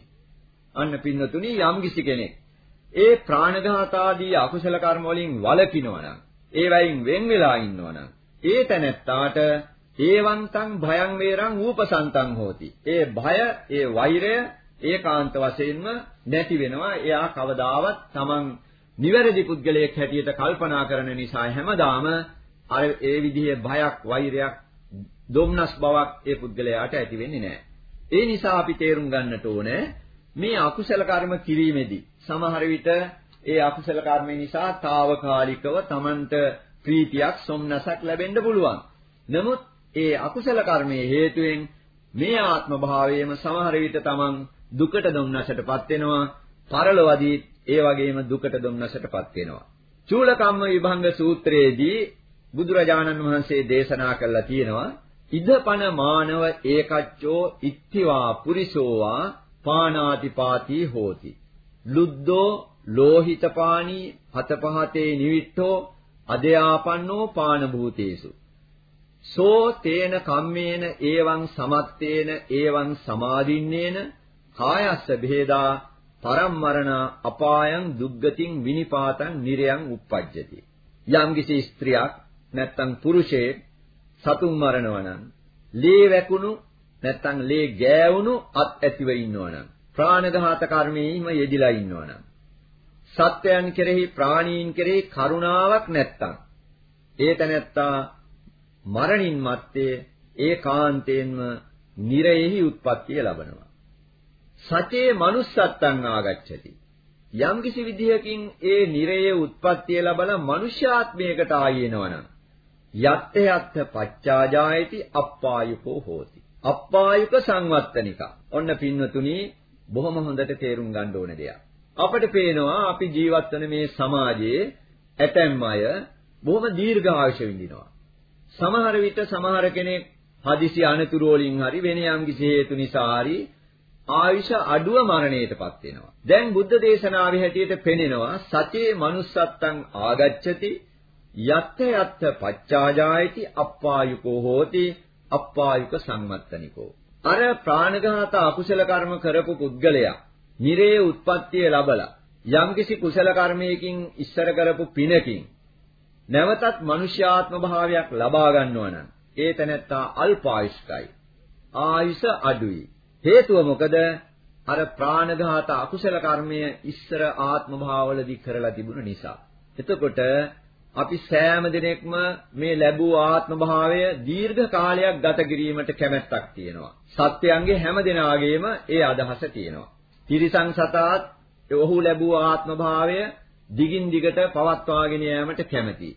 අන්න පින්නතුනි යම්කිසි කෙනෙක් ඒ ප්‍රාණඝාත ආදී අකුසල කර්ම වලින් වළකිනවා නම් ඒ වයින් වෙන් වෙලා ඉන්නවා නම් ඒ තැනැත්තාට ඒවන්තං භයං වේරං ූපසන්තං හෝති. ඒ භය, ඒ වෛරය ඒකාන්ත වශයෙන්ම නැති වෙනවා. එයා කවදාවත් Taman නිවැරදි පුද්ගලයෙක් හැටියට කල්පනා කරන නිසා හැමදාම අර ඒ විදිහේ බයක්, වෛරයක්, දුම්නස් බවක් ඒ පුද්ගලයාට ඇති වෙන්නේ නැහැ. ඒ නිසා අපි තේරුම් ගන්නට ඕනේ මේ අකුසල කර්ම කිරීමේදී සමහර විට ඒ අකුසල කර්ම නිසා తాවකාලිකව Tamanට ප්‍රීතියක් සොම්නසක් ලැබෙන්න පුළුවන්. නමුත් ඒ අකුසල කර්මයේ හේතුවෙන් මේ ආත්ම භාවයේම සමහර විට Taman දුකට දුම්නසටපත් වෙනවා. පරලොවදී ඒ වගේම දුකට දුම්නසටපත් වෙනවා. චූලකම්ම විභංග සූත්‍රයේදී බුදුරජාණන් වහන්සේ දේශනා කළා තියෙනවා ඉදපන මානව ඒකච්චෝ ඉත්තිවා පුරිසෝවා පානාතිපාති හෝති ලුද්දෝ ලෝහිතපානී හතපහතේ නිවිට්ඨෝ අධයාපන්නෝ පාන භූතේසු. සෝ තේන කම්මේන ඒවං සමත්තේන ඒවං සමාදින්නේන කායස්ස බෙහෙදා පරම්මරණ අපායන් දුග්ගතින් විනිපාතං නිරයන් uppajjati. යම් කිසි ස්ත්‍රියක් නැත්තම් පුරුෂයෙක් සතුන් මරනවා නම් ලේ වැකුණු නැත්තම් ලේ ගෑවුණු අත් ඇතිව ඉන්නවනම් ප්‍රාණඝාත කර්මයේම යෙදිලා ඉන්නවනම් සත්වයන් කෙරෙහි ප්‍රාණීන් කෙරෙහි කරුණාවක් නැත්තම් ඒ තැනැත්තා මරණින් මත්තේ ඒකාන්තයෙන්ම නිරයෙහි උත්පත්තිය ලබනවා සතේ manussත්තං ආගච්ඡති යම්කිසි විදිහකින් ඒ නිරයේ උත්පත්තිය ලබලා මනුෂ්‍යාත්මයකට ආයෙනවනම් යත්ත යත්ත පච්චාජායති අප්පායුකෝ හෝති. අප්පායුක සංවත්තනික. ඔන්න පින්නතුනි බොහොම හොඳට තේරුම් ගන්න ඕන දෙයක්. අපිට පේනවා අපි ජීවත් වෙන මේ සමාජයේ ඇතැම් අය බොහොම දීර්ඝ ආයුෂ විඳිනවා. සමහර විට සමහර කෙනෙක් හදිසි අනතුරු වලින් හරි වෙන යම් කිසි හේතු නිසා හරි ආයුෂ අඩුව මරණයටපත් වෙනවා. දැන් බුද්ධ දේශනාවේ හැටියට පෙනෙනවා සතේ manussත්තං ආගච්ඡති යත්ත යත්ත පච්චාජායති අප්පායුකෝ හෝති අප්පායුක සම්මත්තනිකෝ අර ප්‍රාණඝාත අකුසල කර්ම කරපු පුද්ගලයා නිරේ උත්පත්තිය ලබලා යම්කිසි කුසල කර්මයකින් ඉස්සර කරපු පිනකින් නැවතත් මනුෂ්‍යාත්ම භාවයක් ලබා ගන්නවා නම් ඒ තැනැත්තා අල්පායුෂ්කයි. ආයුෂ අඩුයි. හේතුව මොකද? අර ප්‍රාණඝාත අකුසල කර්මය ඉස්සර ආත්ම භාවවලදී කරලා තිබුණ නිසා. එතකොට අපි සෑම දිනෙකම මේ ලැබූ ආත්ම භාවය දීර්ඝ කාලයක් ගත කිරීමට කැමැත්තක් තියෙනවා. සත්‍යයන්ගේ හැම දිනාගේම ඒ අදහස තියෙනවා. තිරිසං සතාත් ඔහු ලැබූ ආත්ම භාවය දිගින් දිගට පවත්වාගෙන යාමට කැමැතියි.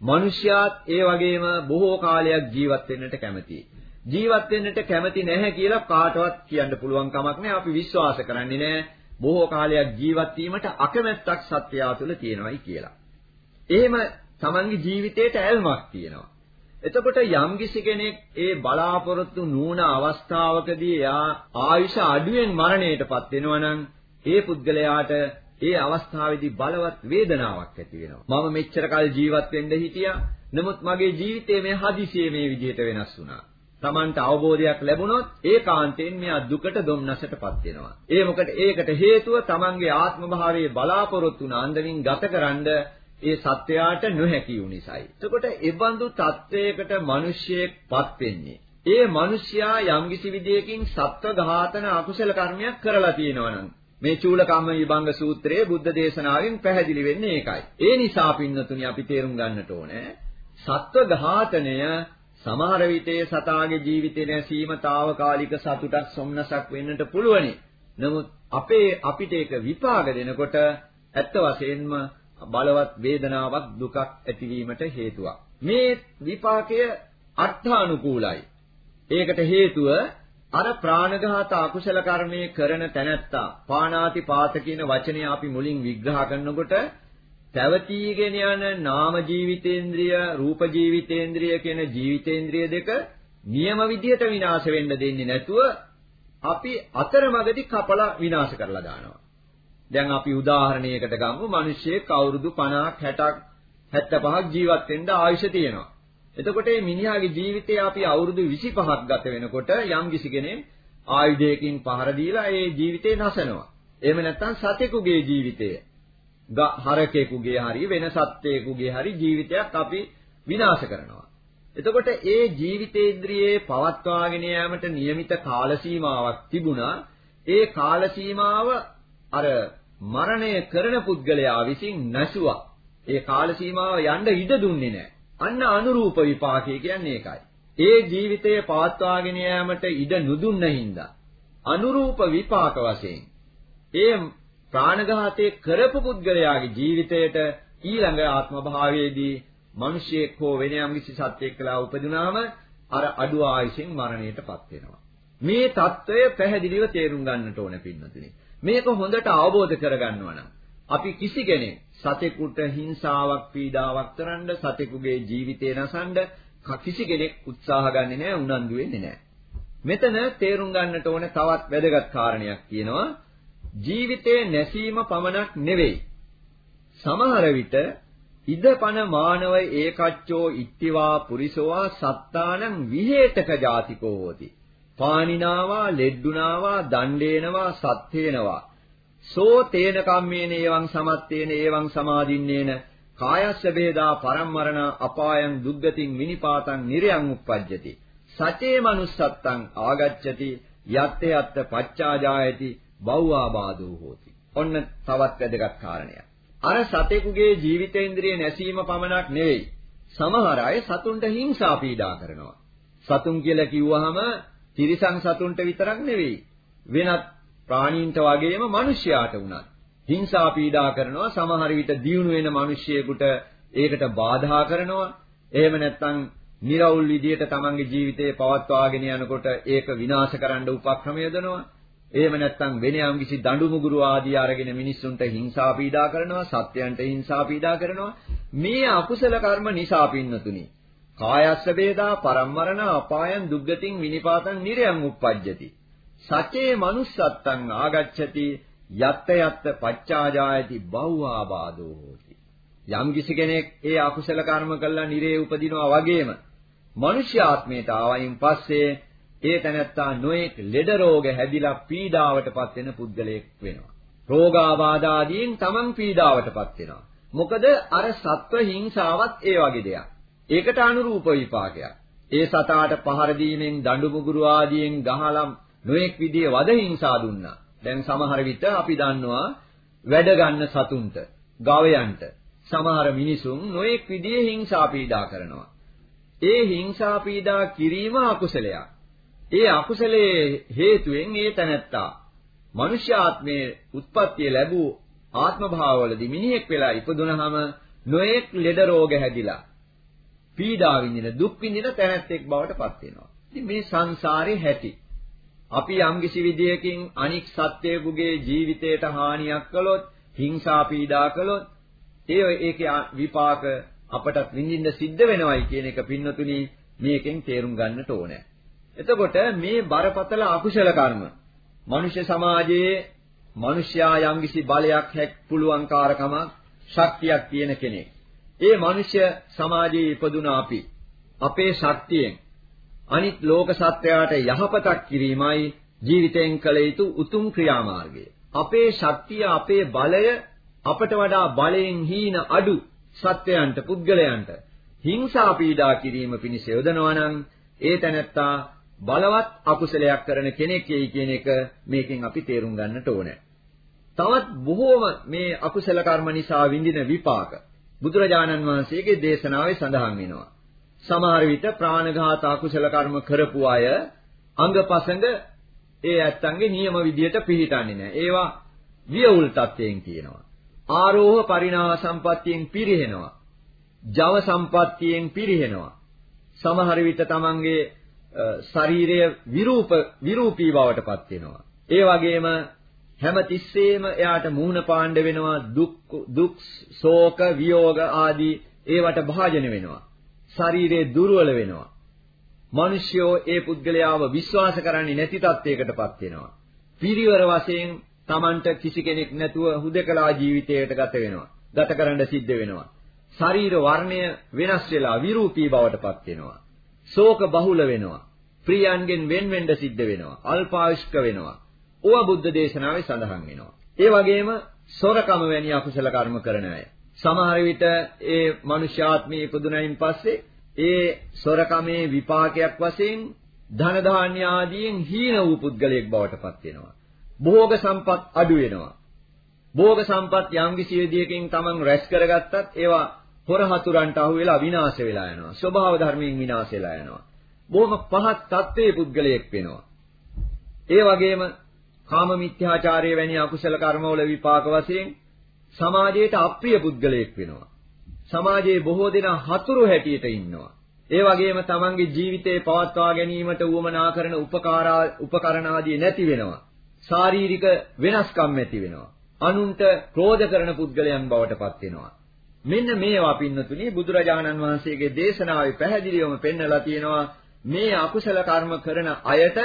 මිනිස්යාත් ඒ වගේම බොහෝ කාලයක් ජීවත් වෙන්නට කැමැතියි. ජීවත් වෙන්නට කැමති නැහැ කියලා කාටවත් කියන්න පුළුවන් කමක් නැහැ. අපි විශ්වාස කරන්නේ නැහැ. බොහෝ කාලයක් ජීවත් වීමට අකමැත්තක් සත්‍යය තුළ තියෙනවායි කියලා. එහෙම තමන්ගේ ජීවිතේට ඇල්මක් තියෙනවා. එතකොට යම්කිසි කෙනෙක් ඒ බලාපොරොත්තු නුවණ අවස්ථාවකදී එයා ආයුෂ අඩුවෙන් මරණයටපත් වෙනවා නම් ඒ පුද්ගලයාට ඒ අවස්ථාවේදී බලවත් වේදනාවක් ඇති වෙනවා. මම මෙච්චර කල් ජීවත් වෙන්න හිටියා. නමුත් මගේ ජීවිතේ මේ හදිසියේ මේ විදිහට වෙනස් වුණා. Tamanට අවබෝධයක් ලැබුණොත් ඒකාන්තයෙන් මෙයා දුකට දුම්නසටපත් වෙනවා. ඒ මොකද ඒකට හේතුව Tamanගේ ආත්ම භාවයේ බලාපොරොත්තු වුණ අන්දමින් ගතකරනද ඒ සත්වයාට නොහැකි වූ නිසායි. එතකොට ඒ බඳු තත්වයකට මිනිස්සෙක්පත් වෙන්නේ. ඒ මිනිසයා යම්කිසි විදියකින් සත්ව ඝාතන අකුසල කර්මයක් කරලා තියෙනවා නම් මේ චූලකම්ම විභංග සූත්‍රයේ බුද්ධ දේශනාවෙන් පැහැදිලි වෙන්නේ ඒකයි. ඒ නිසා පින්නතුනි අපි තේරුම් ගන්නට ඕනේ සත්ව ඝාතනය සමහර විටේ සතාගේ ජීවිතේ නැසීම తాවකාලික සතුටක් සොම්නසක් වෙන්නට පුළුවනි. නමුත් අපේ අපිට ඒක විපාක දෙනකොට ඇත්ත වශයෙන්ම බලවත් වේදනාවක් දුකක් ඇතිවීමට හේතුවක්. මේ විපාකය අර්ථානුකූලයි. ඒකට හේතුව අර ප්‍රාණඝාත අකුසල කර්මයේ කරන තැනැත්තා පාණාති පාත කියන වචනය අපි මුලින් විග්‍රහ කරනකොට පැවතීගෙන යන නාම ජීවිතේන්ද්‍රිය රූප ජීවිතේන්ද්‍රිය කියන ජීවිතේන්ද්‍රිය දෙක නියම විදියට විනාශ වෙන්න දෙන්නේ නැතුව අපි අතරමඟදී කපලා විනාශ කරලා දානවා. දැන් අපි උදාහරණයකට ගමු මිනිස්සෙක් අවුරුදු 50ක් 60ක් 75ක් ජීවත් වෙන්න ආයුෂ තියෙනවා. එතකොට මේ මිනිහාගේ ජීවිතේ අපි අවුරුදු 25ක් ගත වෙනකොට යම් කිසි කෙනෙක් ආයුධයකින් පහර දීලා ඒ ජීවිතේ නැසනවා. එහෙම නැත්නම් සතෙකුගේ ජීවිතය හරකෙකුගේ හරි වෙන සත්වයකුගේ හරි ජීවිතයක් අපි විනාශ කරනවා. එතකොට ඒ ජීවිතේන්ද්‍රියේ පවත්වාගෙන යාමට નિયમિત කාල සීමාවක් තිබුණා. ඒ කාල සීමාව අර මරණය කරන පුද්ගලයා විසින් නැසුවා. ඒ කාල සීමාව යන්න ඉඩ දුන්නේ නැහැ. අන්න අනුරූප විපාකය කියන්නේ ඒකයි. ඒ ජීවිතයේ පවත්වාගෙන යාමට ඉඩ නුදුන්න හින්දා අනුරූප විපාක වශයෙන් ඒ ප්‍රාණඝාතයේ කරපු පුද්ගලයාගේ ජීවිතයට ඊළඟ ආත්ම භාවයේදී මිනිසියෙක් හෝ වෙන යම් කිසි සත්‍යයක් කළා උපදිනාම අර අඩු ආයුෂෙන් මරණයටපත් වෙනවා. මේ తত্ত্বය පැහැදිලිව තේරුම් ගන්නට ඕන පින්නතුනේ. මේක හොඳට අවබෝධ කරගන්නවා නම් අපි කිසි කෙනෙක් සතෙකුට හිංසාවක් පීඩාවක් කරන්න සතෙකුගේ ජීවිතය නසන්න කිසි කෙනෙක් උත්සාහ ගන්නෙ නෑ උනන්දු වෙන්නේ නෑ. මෙතන තේරුම් ගන්නට ඕන තවත් වැදගත් කාරණයක් තියෙනවා. ජීවිතේ නැසීම පමණක් නෙවෙයි. සමහර විට ඉදපන මානව ඒකච්චෝ ඉත්තිවා පුරිසෝවා සත්තානං විහෙතක ජාතිකෝ හෝති. පානිනාවා ලෙඩ්ඩුනාවා දණ්ඩේනවා සත්ථේනවා සෝ තේන කම්මේන එවං සමත්තේන එවං සමාදින්නේන. කායස්ස බේදා පරම්මරණ අපායන් දුග්ගතින් විනිපාතං නිරයන් uppajjati. සචේ manussත්තං ආගච්ඡති යත්ත යත්ත පච්චාජායති බෞවාබාධෝ හෝති. ඔන්න තවත් වැදගත් කාරණයක්. අර සතෙකුගේ ජීවිතේන්ද්‍රිය නැසීම පමණක් නෙවෙයි. සමහර අය සතුන්ට හිංසා පීඩා කරනවා. සතුන් කියලා කිව්වහම තිරිසන් සතුන්ට විතරක් නෙවෙයි වෙනත් ප්‍රාණීන්ට වගේම මිනිස්යාට වුණත් හිංසා පීඩා කරනවා සමහර විට දියුණු වෙන මිනිසියෙකුට ඒකට බාධා කරනවා. එහෙම නැත්නම් නිර්වුල් විදියට තමන්ගේ ජීවිතය පවත්වාගෙන යනකොට ඒක විනාශ කරන්න උපක්‍රම යොදනවා. එහෙම නැත්නම් වෙන යම්කිසි දඬු මුගුරු ආදී අරගෙන මිනිස්සුන්ට හිංසා පීඩා කරනවා සත්‍යයන්ට හිංසා පීඩා කරනවා. මේ අකුසල කර්ම නිසා පින්නතුනි. කායස්ස වේදා පරම්මරණ අපායන් දුග්ගතින් විනිපාතං නිරයන් uppajjati සචේ manussත්තං ආගච්ඡති යත්ත යත්ත පච්චාජායති බහුආබාධෝ හෝති. යම් කිසි කෙනෙක් ඒ අකුසල කර්ම කළා නිරේ උපදිනවා වගේම මනුෂ්‍ය ආත්මයට ආවයින් පස්සේ ඒ තැනැත්තා නොඑක් ලෙඩ රෝග හැදිලා පීඩාවටපත් වෙන පුද්ගලයෙක් වෙනවා. රෝගාබාධ ආදීන් තමන් පීඩාවටපත් වෙනවා. මොකද අර සත්ව හිංසාවත් ඒ වගේ දෙයක්. ඒකට අනුරූප විපාකයක් ඒ සතාට පහර දීමෙන් දඬු මුගුරු ආදියෙන් ගහලා නොඑක් විදිහේ වද හිංසා දුන්නා. දැන් සමහර විට අපි දන්නවා වැඩ ගන්න සතුන්ට, ගවයන්ට සමහර මිනිසුන් නොඑක් විදිහේ හිංසා පීඩා කරනවා. ඒ හිංසා පීඩා කිරීම අකුසලයක්. ඒ අකුසලයේ හේතුවෙන් ඒ තැනැත්තා මනුෂ්‍ය ආත්මයේ උත්පත්තිය ලැබූ ආත්ම භාවවලදී මිනිහෙක් වෙලා ඉපදුනහම නොඑක් ලෙඩ රෝග හැදිලා පීඩා විඳින දුක් විඳින තැනැත්තෙක් බවට පත් වෙනවා. ඉතින් මේ සංසාරේ හැටි අපි යම්කිසි විදියකින් අනික් සත්වයෙකුගේ ජීවිතයට හානියක් කළොත්, හිංසා පීඩා කළොත්, ඒ ඒකේ විපාක අපට විඳින්න සිද්ධ වෙනවයි කියන එක පින්නතුනි මේකෙන් තේරුම් ගන්නට ඕනේ. එතකොට මේ බරපතල අකුසල කර්ම මනුෂ්‍ය සමාජයේ මිනිස්යා යම්කිසි බලයක් හැක් පුළුවන්කාරකමක් ශක්තියක් තියෙන කෙනෙක්. ඒ මිනිස්ය සමාජයේ ඉපදුනා අපි අපේ ශක්තියෙන් අනිත් ලෝක සත්වයාට යහපතක් කිරීමයි ජීවිතයෙන් කළ යුතු උතුම් ක්‍රියාමාර්ගය. අපේ ශක්තිය අපේ බලය අපට වඩා බලයෙන් හීන අඩු සත්වයන්ට පුද්ගලයන්ට හිංසා පීඩා කිරීම පිණිස යොදනවා නම් ඒ තැනැත්තා බලවත් අකුසලයක් කරන කෙනෙක් යයි කියන එක මේකෙන් අපි තේරුම් ගන්නට ඕනේ. තවත් බොහෝම මේ අකුසල කර්ම නිසා විඳින විපාක බුදුරජාණන් වහන්සේගේ දේශනාවේ සඳහන් වෙනවා. සමහර විට ප්‍රාණඝාත අකුසල කර්ම කරපු අය අංගපසංග ඒ ඇත්තන්ගේ නියම විදියට පිළිටන්නේ නැහැ. ඒවා වියවුල් තත්වයෙන් කියනවා. ආරෝහ පරිණාම සම්පත්තියෙන් පිරිහෙනවා. ජව සම්පත්තියෙන් පිරිහෙනවා. සමහර විට තමන්ගේ ශරීරය විරූප විරූපී බවටපත් වෙනවා. ඒ වගේම හැම තිස්සෙම එයාට මූණ පාණ්ඩ වෙනවා දුක් දුක් ශෝක වියෝග ආදී ඒවට භාජන වෙනවා. ශරීරය දුර්වල වෙනවා. මිනිස්යෝ ඒ පුද්ගලයාව විශ්වාස කරන්නේ නැති තත්යකටපත් වෙනවා. පිරිවර වශයෙන් Tamanට කිසි කෙනෙක් නැතුව හුදකලා ජීවිතයකට ගත වෙනවා. ගත කරන්න සිද්ධ වෙනවා. ශරීර වර්ණය වෙනස් වෙලා විරූපී බවටපත් වෙනවා. ශෝක බහුල වෙනවා. ප්‍රියයන්ගෙන් වෙන් වෙන්න සිද්ධ වෙනවා. අල්පායුෂ්ක වෙනවා. ඕවා බුද්ධ දේශනාවේ සඳහන් වෙනවා. ඒ වගේම සොරකම වැනි අකුසල කර්ම කරන අය. සමහර විට ඒ මනුෂ්‍යාත්මී ඉපදුනයින් පස්සේ ඒ සොරකමේ විපාකයක් වශයෙන් ධන ධාන්‍ය ආදීන් හීන වූ පුද්ගලයෙක් බවට පත් වෙනවා. භෝග සම්පත් අඩු වෙනවා. භෝග සම්පත් යම් කිසි විදියකින් Taman රැස් කරගත්තත් ඒවා හොර හතුරන්ට අහු වෙලා විනාශ වෙලා යනවා. ස්වභාව ධර්මයෙන් විනාශ වෙලා යනවා. බොහොම පහත් තත්ත්වයේ පුද්ගලයෙක් වෙනවා. ඒ වගේම කාම මිත්‍යාචාරය වැනි අකුසල කර්මවල විපාක වශයෙන් සමාජයට අප්‍රිය පුද්ගලයෙක් වෙනවා. සමාජයේ බොහෝ දෙනා හතුරු හැටියට ඉන්නවා. ඒ වගේම තමන්ගේ ජීවිතේ පවත්වා ගැනීමට උවමනා කරන උපකාරා උපකරණ ආදී නැති වෙනවා. ශාරීරික වෙනස්කම් ඇති වෙනවා. අනුන්ට ක්‍රෝධ කරන පුද්ගලයන් බවට පත් වෙනවා. මෙන්න මේවා පින්නතුනි බුදුරජාණන් වහන්සේගේ දේශනාවේ පැහැදිලිවම පෙන්නලා තියෙනවා මේ අකුසල කර්ම කරන අයට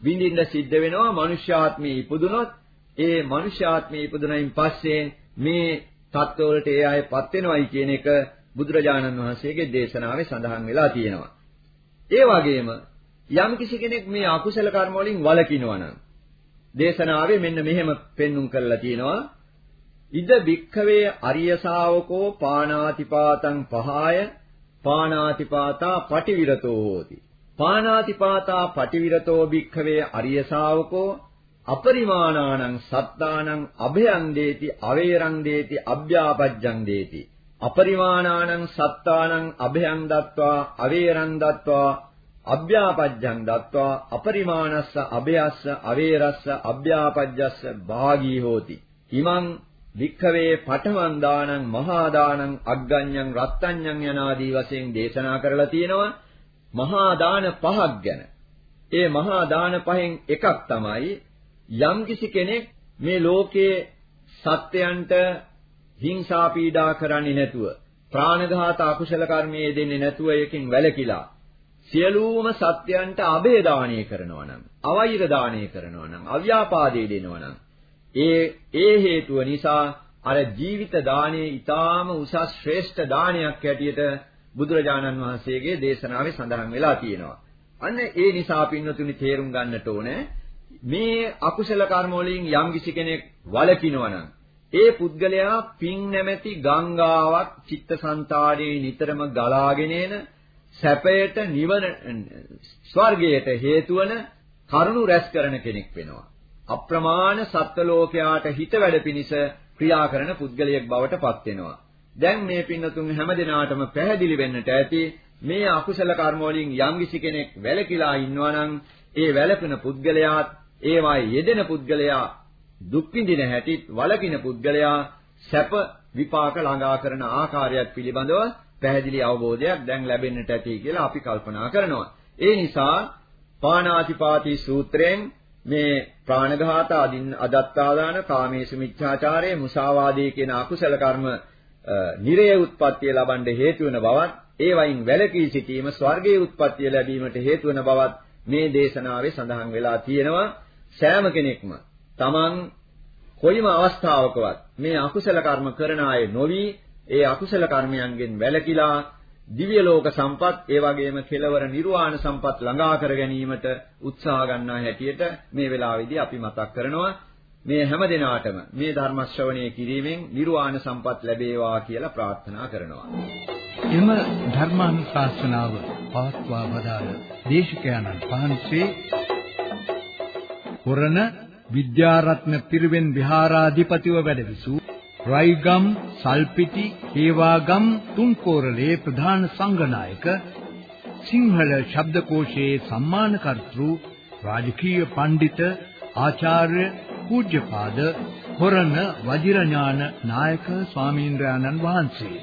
විඳින්න සිද්ධ වෙනවා මනුෂ්‍යාත්මී ඉපදුනොත් ඒ මනුෂ්‍යාත්මී ඉපදුනයින් පස්සේ මේ தත්වලට ඒ අයපත් වෙනවයි කියන එක බුදුරජාණන් වහන්සේගේ දේශනාවේ සඳහන් වෙලා තියෙනවා. ඒ වගේම යම් කිසි කෙනෙක් මේ අකුසල කර්ම වලින් වළකිනවා නම් දේශනාවේ මෙන්න මෙහෙම පෙන්눔 කරලා තියෙනවා. ඉද භික්ඛවේ අරිය ශාවකෝ පාණාතිපාතං පහාය පාණාතිපාතා පටිවිරතෝ හෝති. පාණාතිපාතා පටිවිරතෝ භික්ඛවේ අරිය ශාවකෝ අපරිමාණානං සත්තානං අභයං දේති අවේරං දේති අභ්‍යාපජ්ජං දේති. අපරිමාණානං සත්තානං අභයං දත්වා අවේරං දත්වා අභ්‍යාපජ්ජං දත්වා. අපරිමාණස්ස අභයස්ස අවේරස්ස අභ්‍යාපජ්ජස්ස භාගී හෝති. ඉමං වික්ඛවේ පඨමන් දානං මහා දානං අග්ගඤ්ඤං රත්ත්‍ඤ්ඤං යනාදී වශයෙන් දේශනා කරලා තියෙනවා. මහා දාන පහක් ගැන. ඒ මහා දාන පහෙන් එකක් තමයි යම්කිසි කෙනෙක් මේ ලෝකයේ සත්‍යයන්ට හිංසා පීඩා කරන්නේ නැතුව ප්‍රාණඝාත අකුසල කර්මයේ දෙන්නේ නැතුව එකකින් වැළකීලා සියලුම සත්‍යයන්ට අබේ දාණය කරනවා නම් අවෛර දාණය කරනවා නම් අව්‍යාපාදේ දෙනවා නම් ඒ ඒ හේතුව නිසා අර ජීවිත දාණය ඊටාම උසස් ශ්‍රේෂ්ඨ දානයක් හැටියට බුදුරජාණන් වහන්සේගේ දේශනාවේ සඳහන් වෙලා තියෙනවා. අන්න ඒ නිසා පින්වතුනි තේරුම් ගන්නට ඕනේ මේ අකුසල කර්ම වලින් යම්කිසි කෙනෙක් වළකිනවනම් ඒ පුද්ගලයා පින් නැමැති ගංගාවක් චිත්තසංතාරයේ නිතරම ගලාගෙන එන සැපයට නිවන ස්වර්ගයට හේතු වන කරුණු රැස් කරන කෙනෙක් වෙනවා. අප්‍රමාණ සත්ත්ව ලෝකයාට හිත වැඩ පිනිස ක්‍රියා කරන පුද්ගලයෙක් බවට පත් වෙනවා. දැන් මේ පින්නතුන් හැමදිනාටම පැහැදිලි වෙන්නට ඇති මේ අකුසල කර්ම වලින් යම්කිසි කෙනෙක් වැළකීලා ඉන්නවා නම් ඒ වැළපෙන පුද්ගලයාත් ඒවායේ යෙදෙන පුද්ගලයා දුක් විඳින හැටිත් වලකින පුද්ගලයා සැප විපාක ළඟා කරන ආකාරයක් පිළිබඳව පැහැදිලි අවබෝධයක් දැන් ලැබෙන්නට ඇති කියලා අපි කල්පනා කරනවා. ඒ නිසා පාණාතිපාති සූත්‍රයෙන් මේ ප්‍රාණඝාත අදින් අදත්තාදාන කාමේසු මිච්ඡාචාරය මුසාවාදී කියන අකුසල කර්ම නිරේ උත්පත්තිය ලබන්න හේතු වෙන බවත් ඒ වයින් වැළකී සිටීම ස්වර්ගයේ උත්පත්තිය ලැබීමට හේතු වෙන බවත් මේ දේශනාවේ සඳහන් වෙලා තියෙනවා. සෑම කෙනෙක්ම තමන් කොයිම අවස්ථාවකවත් මේ අකුසල කර්ම කරන අය නොවි ඒ අකුසල කර්මයන්ගෙන් වැළකීලා දිව්‍ය ලෝක සම්පත් ඒ වගේම කෙලවර නිර්වාණ සම්පත් ළඟා කර ගැනීමට උත්සාහ ගන්නා හැටියට මේ වෙලාවේදී අපි මතක් කරනවා. මේ හැම දිනාටම මේ ධර්ම ශ්‍රවණය කිරීමෙන් නිර්වාණ සම්පත් ලැබේවා කියලා ප්‍රාර්ථනා කරනවා. එම ධර්මානුශාසනාව පවත්වා වදාළ දේශකයන්න් වහන්සේ පුරණ විද්‍යාරත්න පිරිවෙන් විහාරාධිපතිව වැඩවිසූ රයිගම් සල්පිටි හේවාගම් තුන්කෝරළේ ප්‍රධාන සංඝනායක සිංහල ශබ්දකෝෂයේ සම්මානකර්තෘ රාජකීය පඬිත ආචාර්ය පූජ්‍යපාද හොරණ වජිරඥාන නායක ස්වාමීන්ද්‍රයන්න් වහන්සේ.